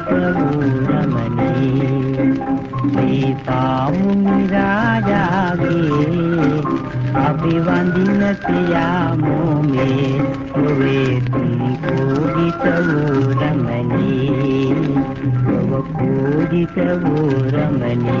ప్రభువు రమణే సీతాముని రాజాగే అభివందిన శ్రియామోమే నువ్వే కూగితవు రమణే నువ్వు కూగితవు రమణే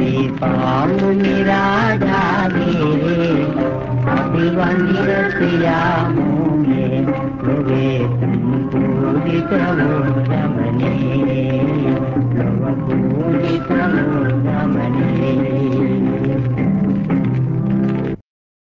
रे पाऊँगी राधा मेरे अभिवानी रसिया मुझे तुमको विक्रम रमने